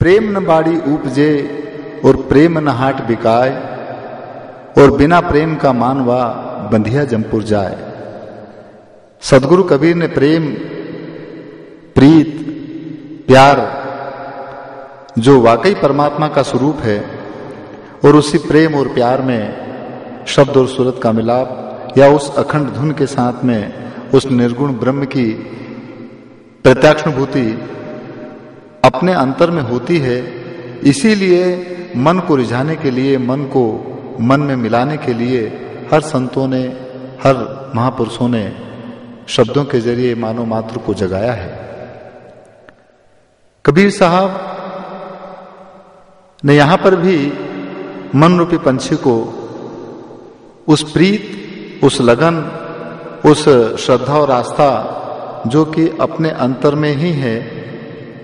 प्रेम न बाड़ी उपजे और प्रेम न हाट बिकाए, और बिना प्रेम का मानवा बंधिया जमपुर जाए। सदगुरु कबीर ने प्रेम, प्रीत, प्यार, जो वाकई परमात्मा का स्वरूप है, और उसी प्रेम और प्यार में शब्द और सूरत का मिलाप, या उस अखंड धुन के साथ में उस निर्गुण ब्रह्म की प्रत्याक्षनुभूति अपने अंतर में होती है, इसीलिए मन को रिझाने के लिए, मन को मन में मिलाने के लिए हर संतों ने, हर महापुरुषों ने शब्दों के ज़रिए मानव मात्र को जगाया है। कबीर साहब ने यहाँ पर भी मन रूपी पंछी को उस प्रीत, उस लगन, उस श्रद्धा और आस्था जो कि अपने अंतर में ही है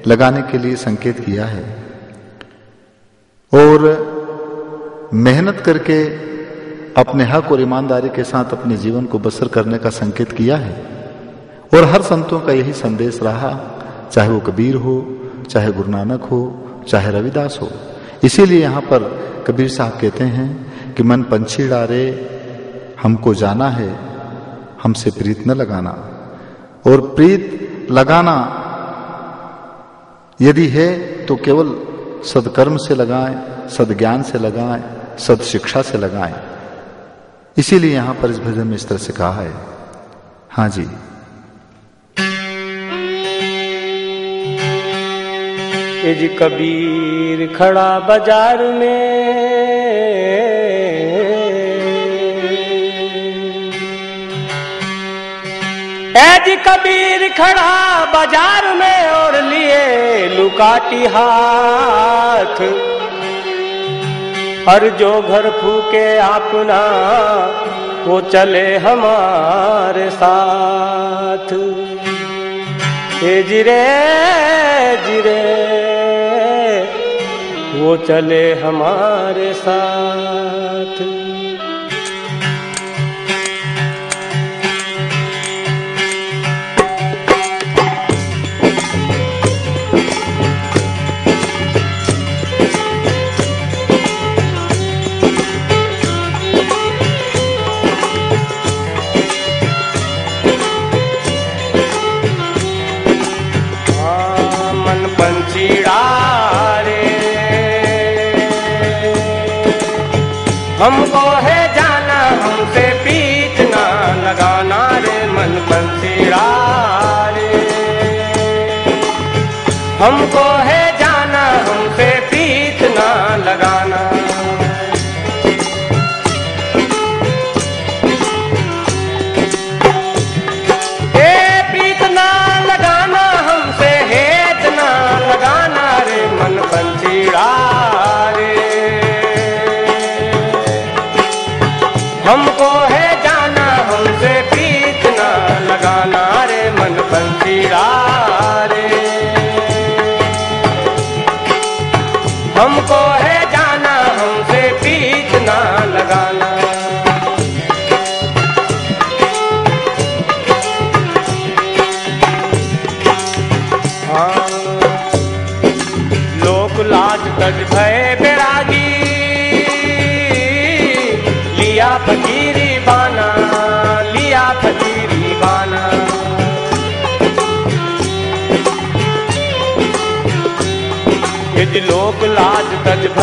लगाने के लिए संकेत किया है। और मेहनत करके अपने हक और ईमानदारी के साथ अपने जीवन को बसर करने का संकेत किया है। और हर संतों का यही संदेश रहा, चाहे वो कबीर हो, चाहे गुरु नानक हो, चाहे रविदास हो। इसीलिए यहाँ पर कबीर साहब कहते हैं कि मन पंछी डारे हमको जाना है, हमसे प्रीत न लगाना। और प्रीत लगाना यदि है तो केवल सदकर्म से लगाएँ, सदज्ञान से लगाएँ सद शिक्षा से लगाएँ। इसीलिए यहाँ पर इस भजन में इस तरह से कहा है। हाँ जी। जी कबीर खड़ा बाज़ार में एज कबीर खड़ा बाज़ार में और लिए लुकाटी हाथ। और जो घर फूके अपना, वो चले हमारे साथ। हे जिरे जिरे, वो चले हमारे साथ। हमको है जाना हमसे पीछ ना लगाना रे मन बंसीरा रे हमको हमको है जाना, हमसे पीछ ना लगाना। हाँ लोक लाज तज भय बेरागी, लिया फकीरी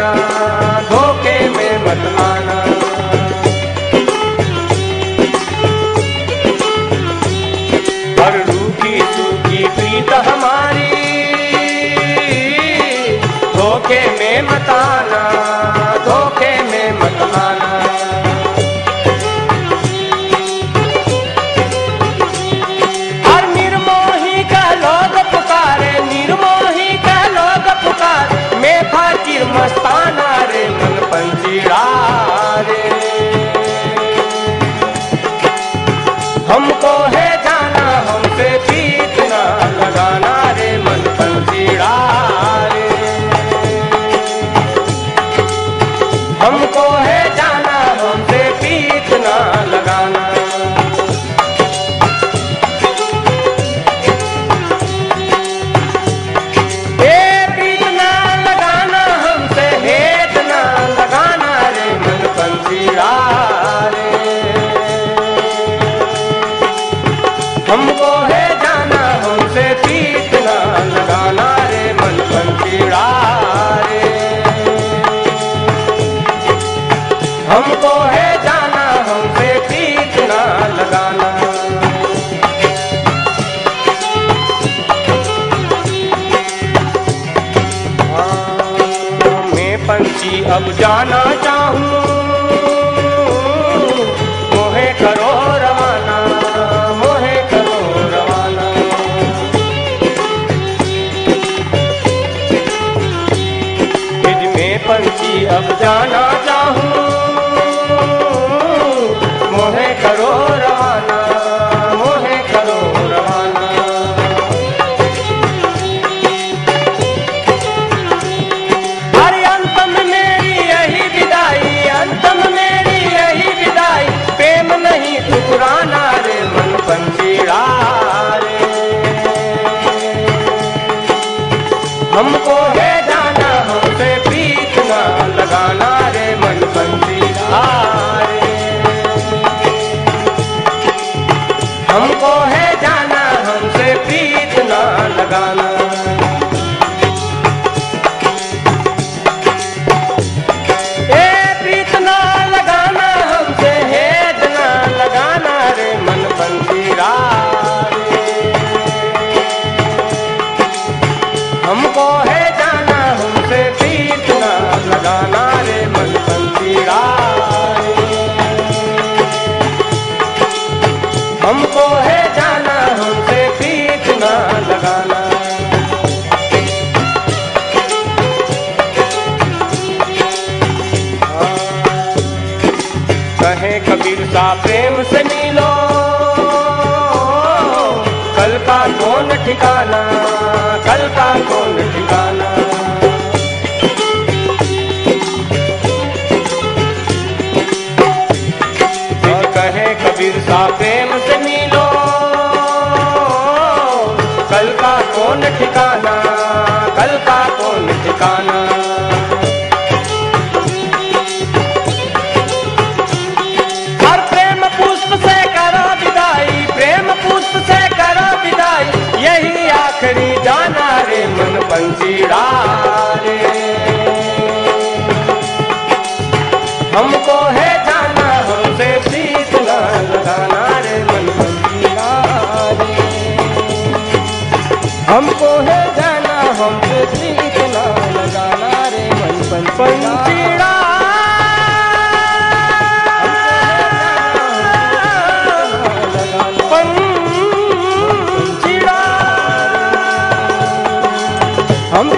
Rama हमको है हमको है जाना हम पे ठीक लगाना। हाँ, मैं पंछी अब जाना जा है जाना हमसे पीछना लगाना रे मन बंदी हाँ। हमको है जाना, हमसे पीठ ना लगाना। हाँ। कहे कबीर सा प्रेम से मिलो, कल का कौन ठिकाना, कल का कौन ठिकाना? हम